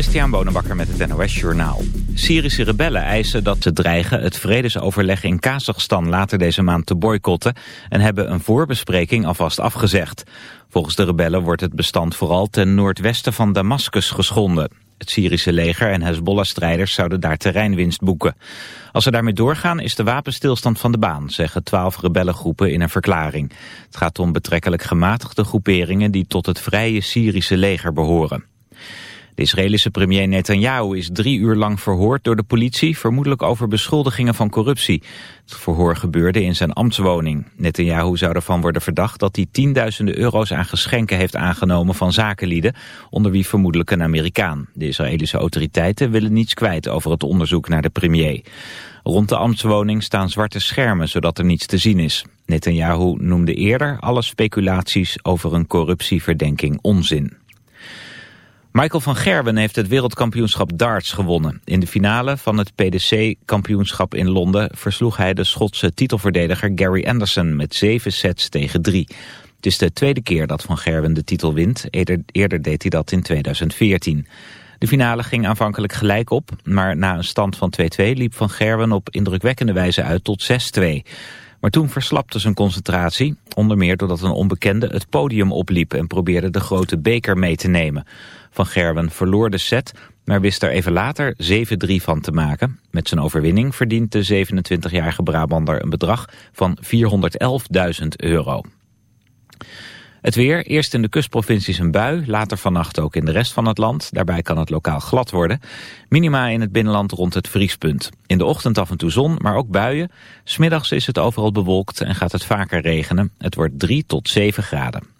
Christian Bonenbakker met het NOS Journaal. Syrische rebellen eisen dat ze dreigen het vredesoverleg in Kazachstan later deze maand te boycotten en hebben een voorbespreking alvast afgezegd. Volgens de rebellen wordt het bestand vooral ten noordwesten van Damascus geschonden. Het Syrische leger en Hezbollah-strijders zouden daar terreinwinst boeken. Als ze daarmee doorgaan is de wapenstilstand van de baan, zeggen twaalf rebellengroepen in een verklaring. Het gaat om betrekkelijk gematigde groeperingen die tot het vrije Syrische leger behoren. De Israëlische premier Netanyahu is drie uur lang verhoord door de politie, vermoedelijk over beschuldigingen van corruptie. Het verhoor gebeurde in zijn ambtswoning. Netanyahu zou ervan worden verdacht dat hij tienduizenden euro's aan geschenken heeft aangenomen van zakenlieden, onder wie vermoedelijk een Amerikaan. De Israëlische autoriteiten willen niets kwijt over het onderzoek naar de premier. Rond de ambtswoning staan zwarte schermen, zodat er niets te zien is. Netanyahu noemde eerder alle speculaties over een corruptieverdenking onzin. Michael van Gerwen heeft het wereldkampioenschap darts gewonnen. In de finale van het PDC-kampioenschap in Londen versloeg hij de Schotse titelverdediger Gary Anderson met zeven sets tegen drie. Het is de tweede keer dat Van Gerwen de titel wint. Eerder, eerder deed hij dat in 2014. De finale ging aanvankelijk gelijk op, maar na een stand van 2-2 liep Van Gerwen op indrukwekkende wijze uit tot 6-2. Maar toen verslapte zijn concentratie, onder meer doordat een onbekende het podium opliep en probeerde de grote beker mee te nemen. Van Gerwen verloor de set, maar wist er even later 7-3 van te maken. Met zijn overwinning verdient de 27-jarige Brabander een bedrag van 411.000 euro. Het weer, eerst in de kustprovincies een bui, later vannacht ook in de rest van het land. Daarbij kan het lokaal glad worden. Minima in het binnenland rond het vriespunt. In de ochtend af en toe zon, maar ook buien. Smiddags is het overal bewolkt en gaat het vaker regenen. Het wordt 3 tot 7 graden.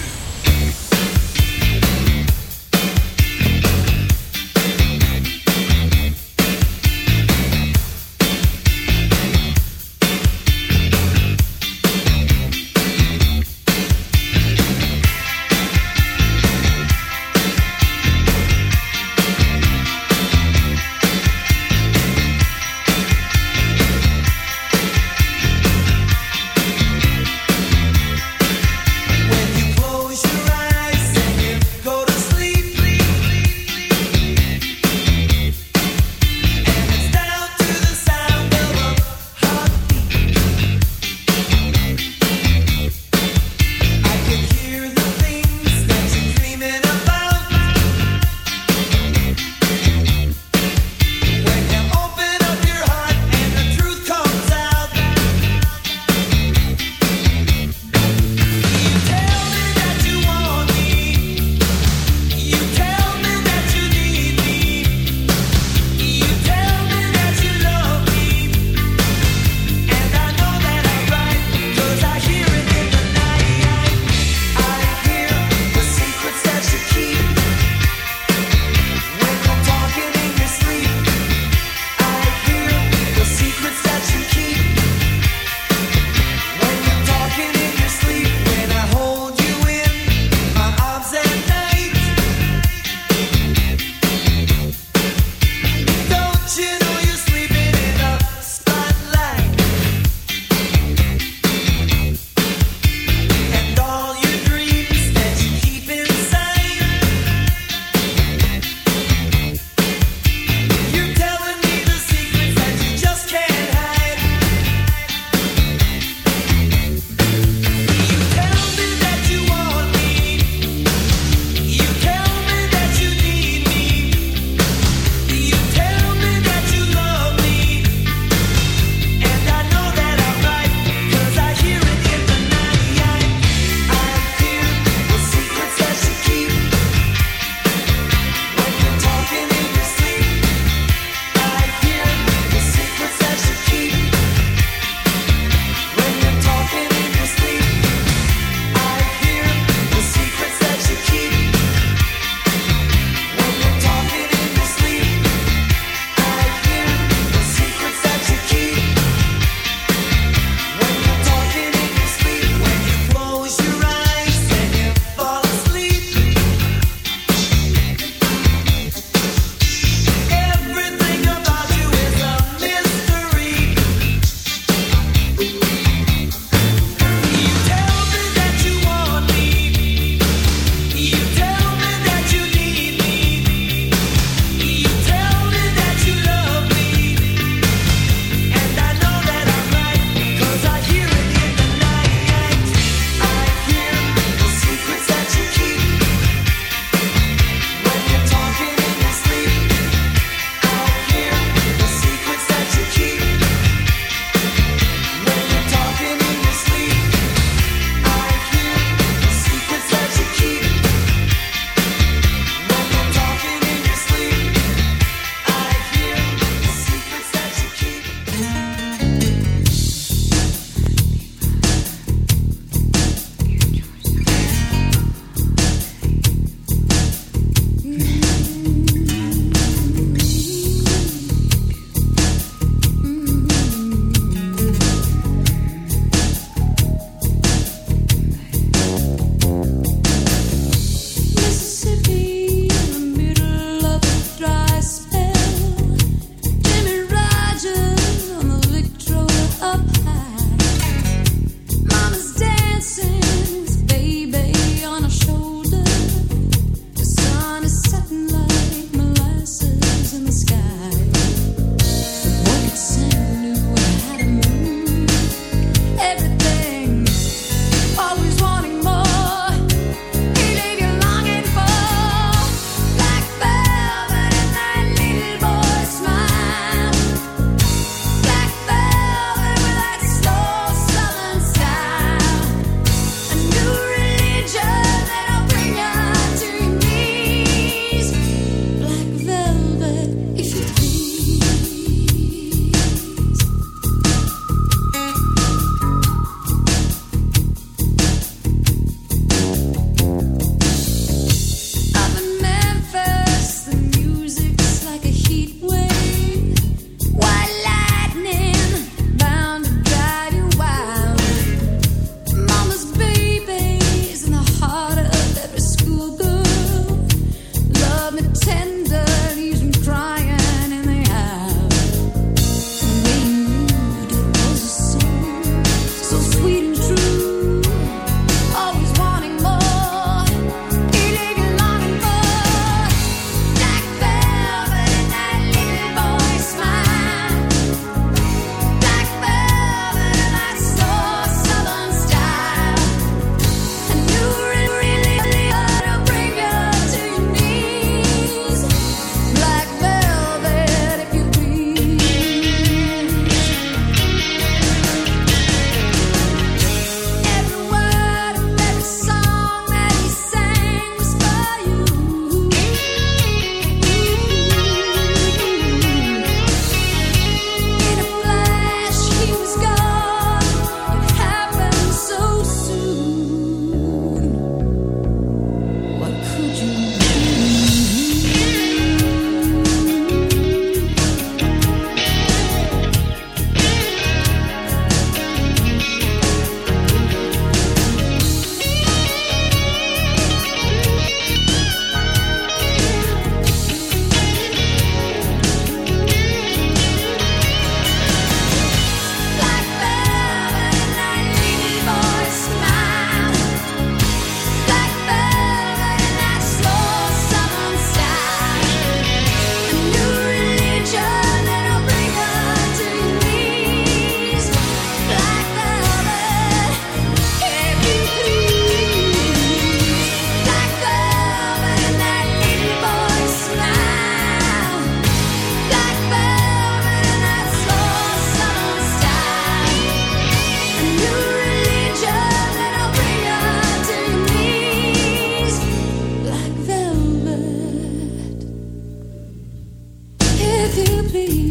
with you, please.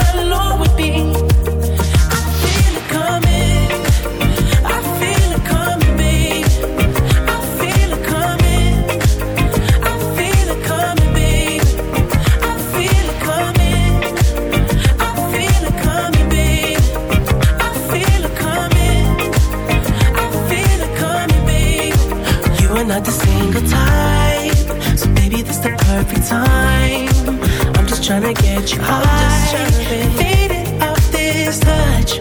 You How deserving. Faded off this touch.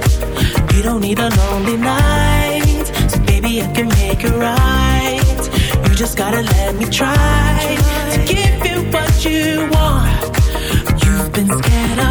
You don't need a lonely night. So baby, I can make it right. You just gotta let me try, try. to give you what you want. You've been scared of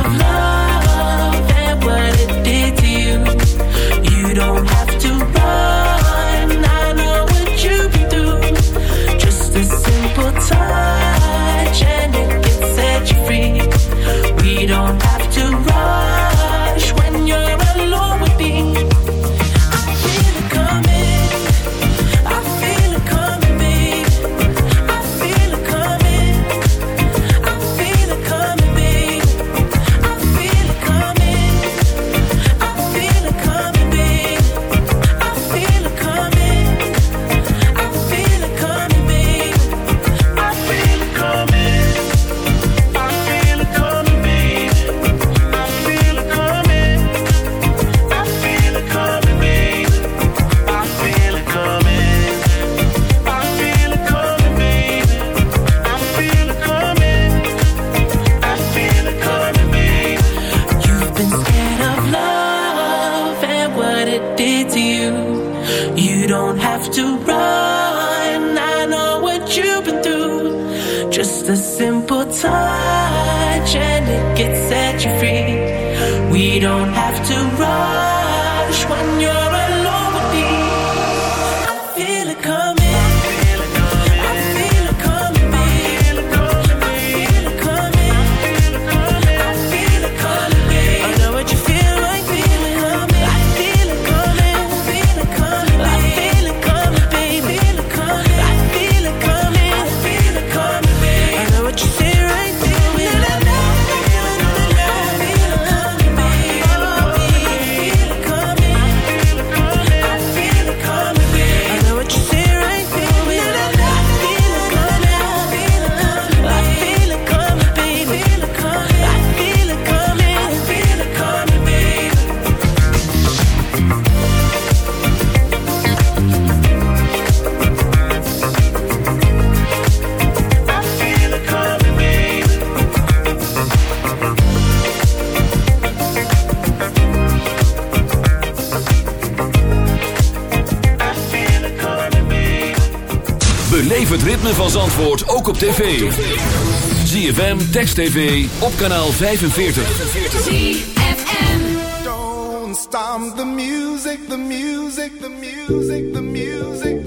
Beleef het ritme van Zandvoort ook op tv. ZFM, Text TV, op kanaal 45. Don't stop the music, the music, the music, the music.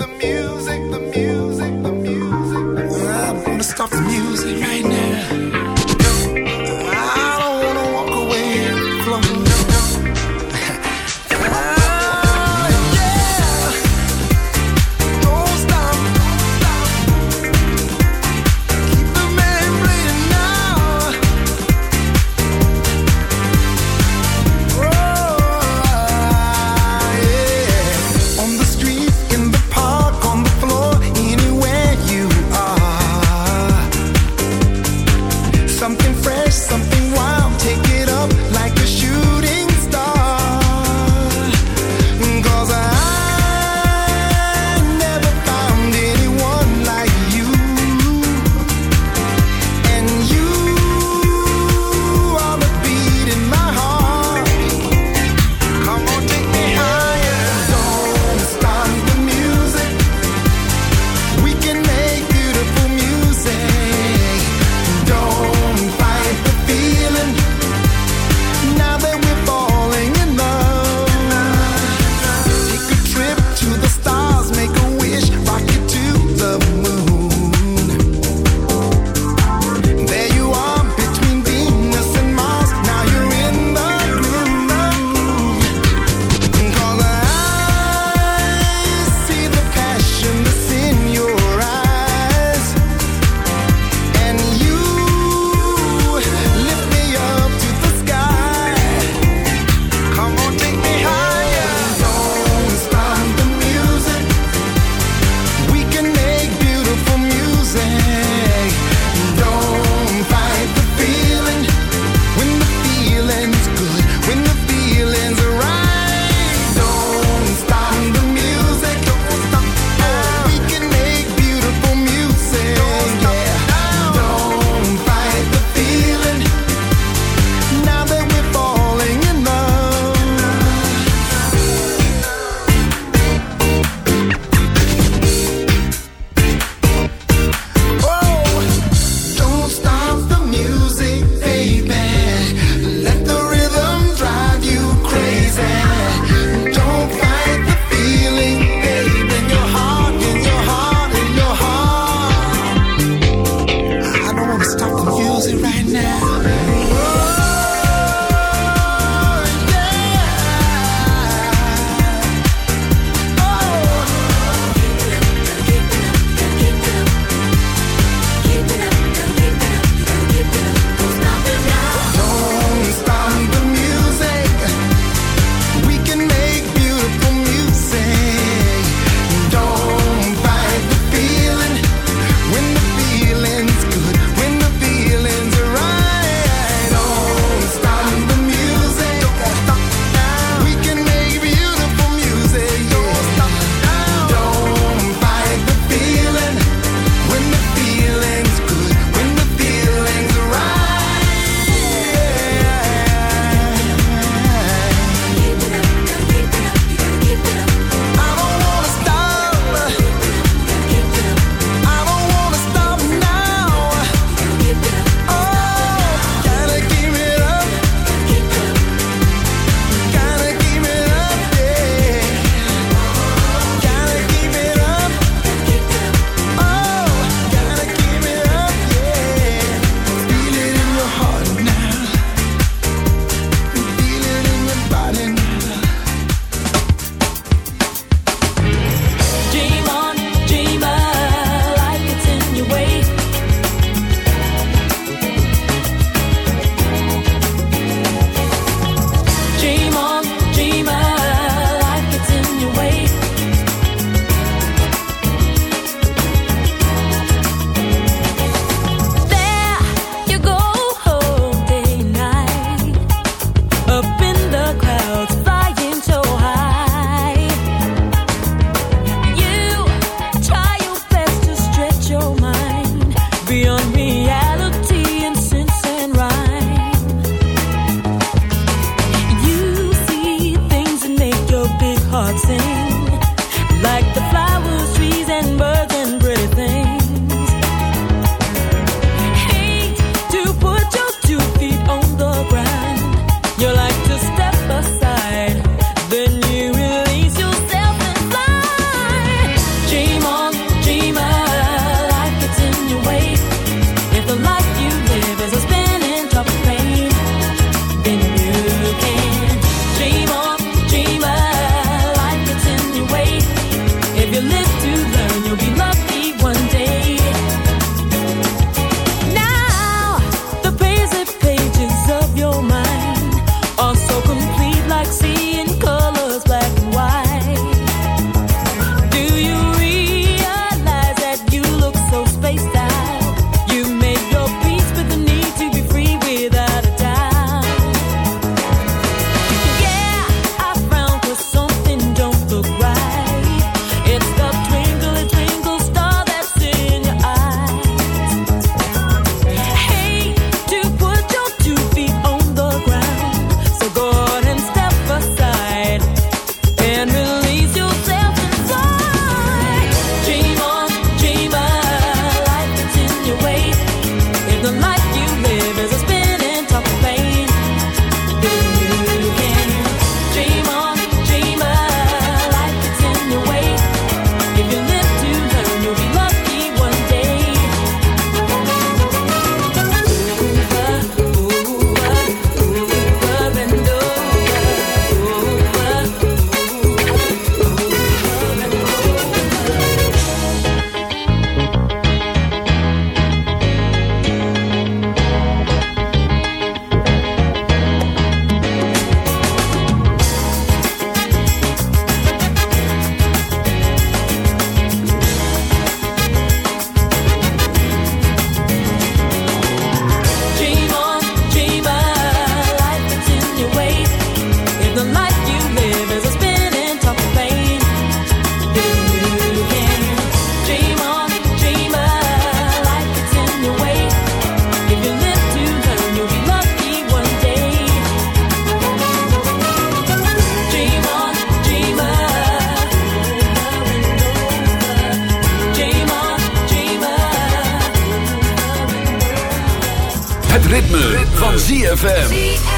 By the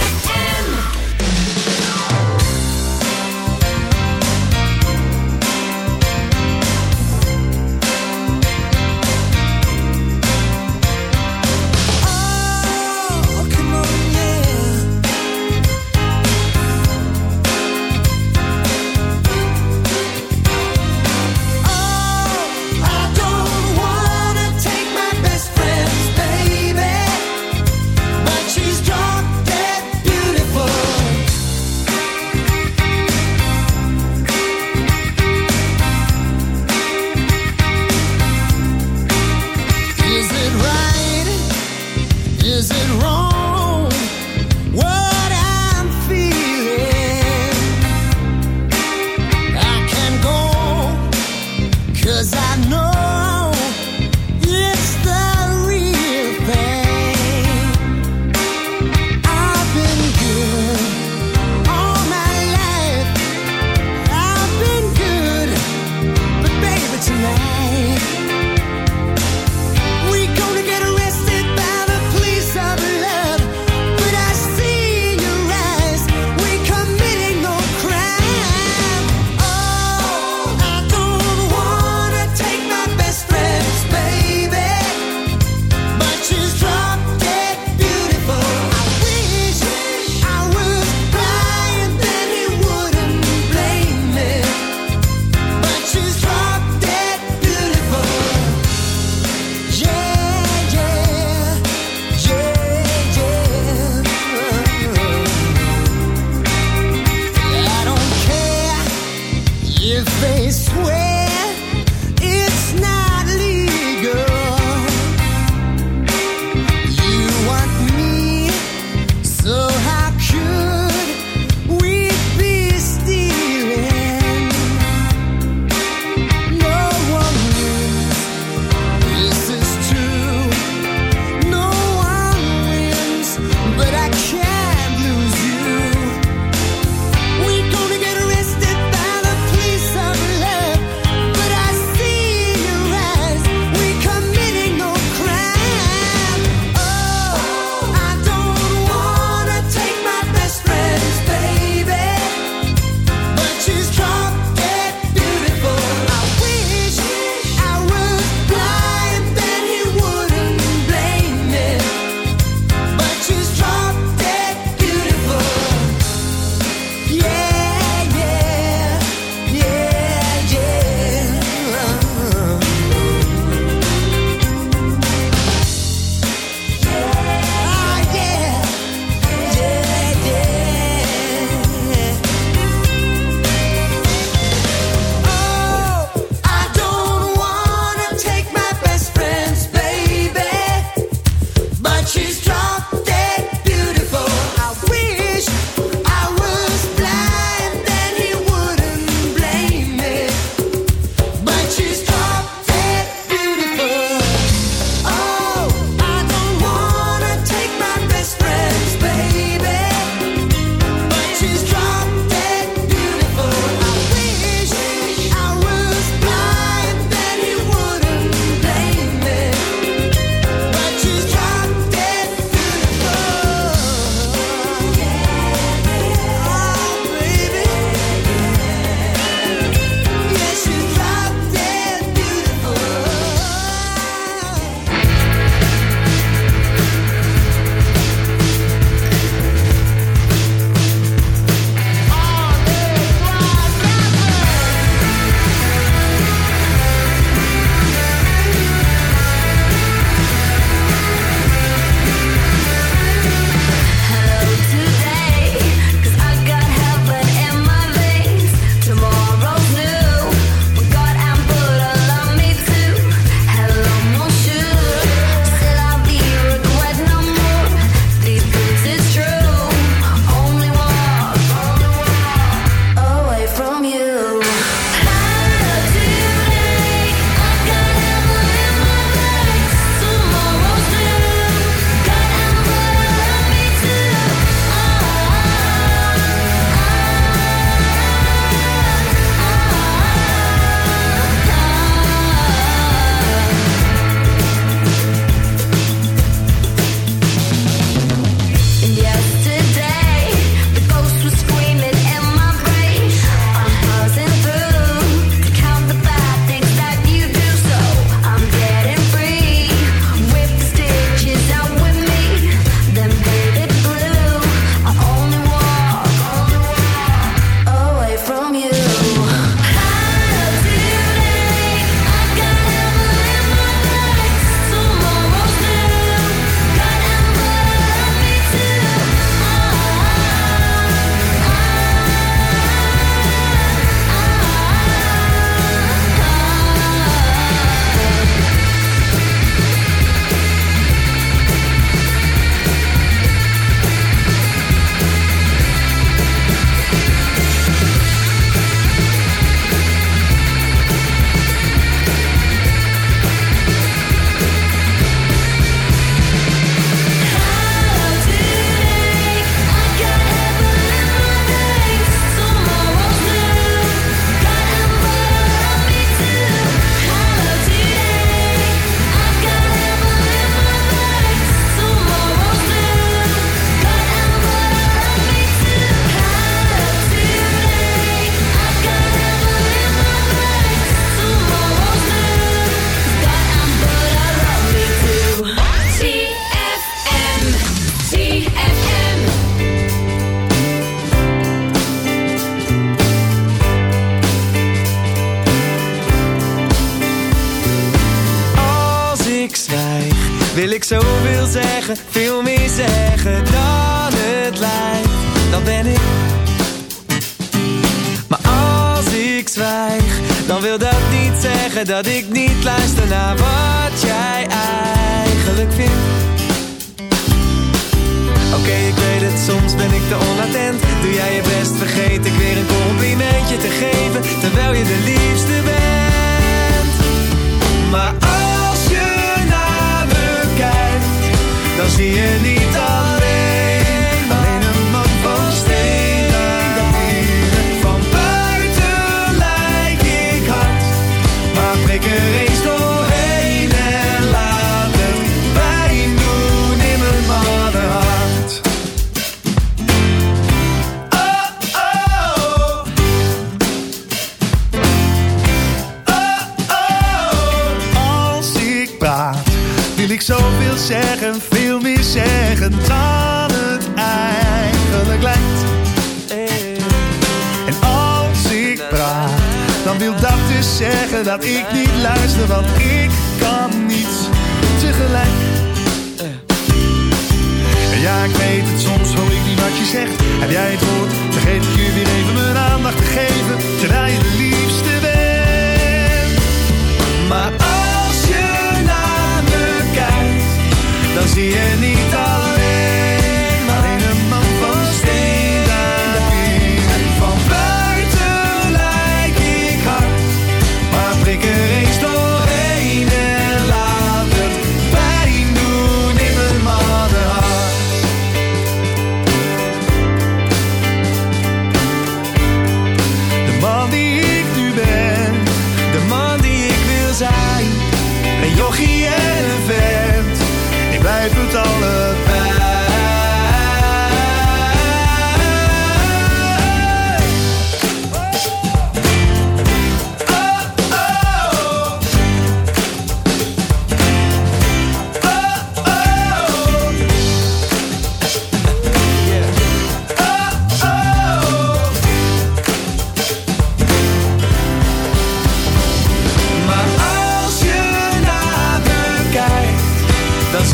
dat ik niet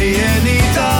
zie je niet